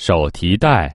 手提袋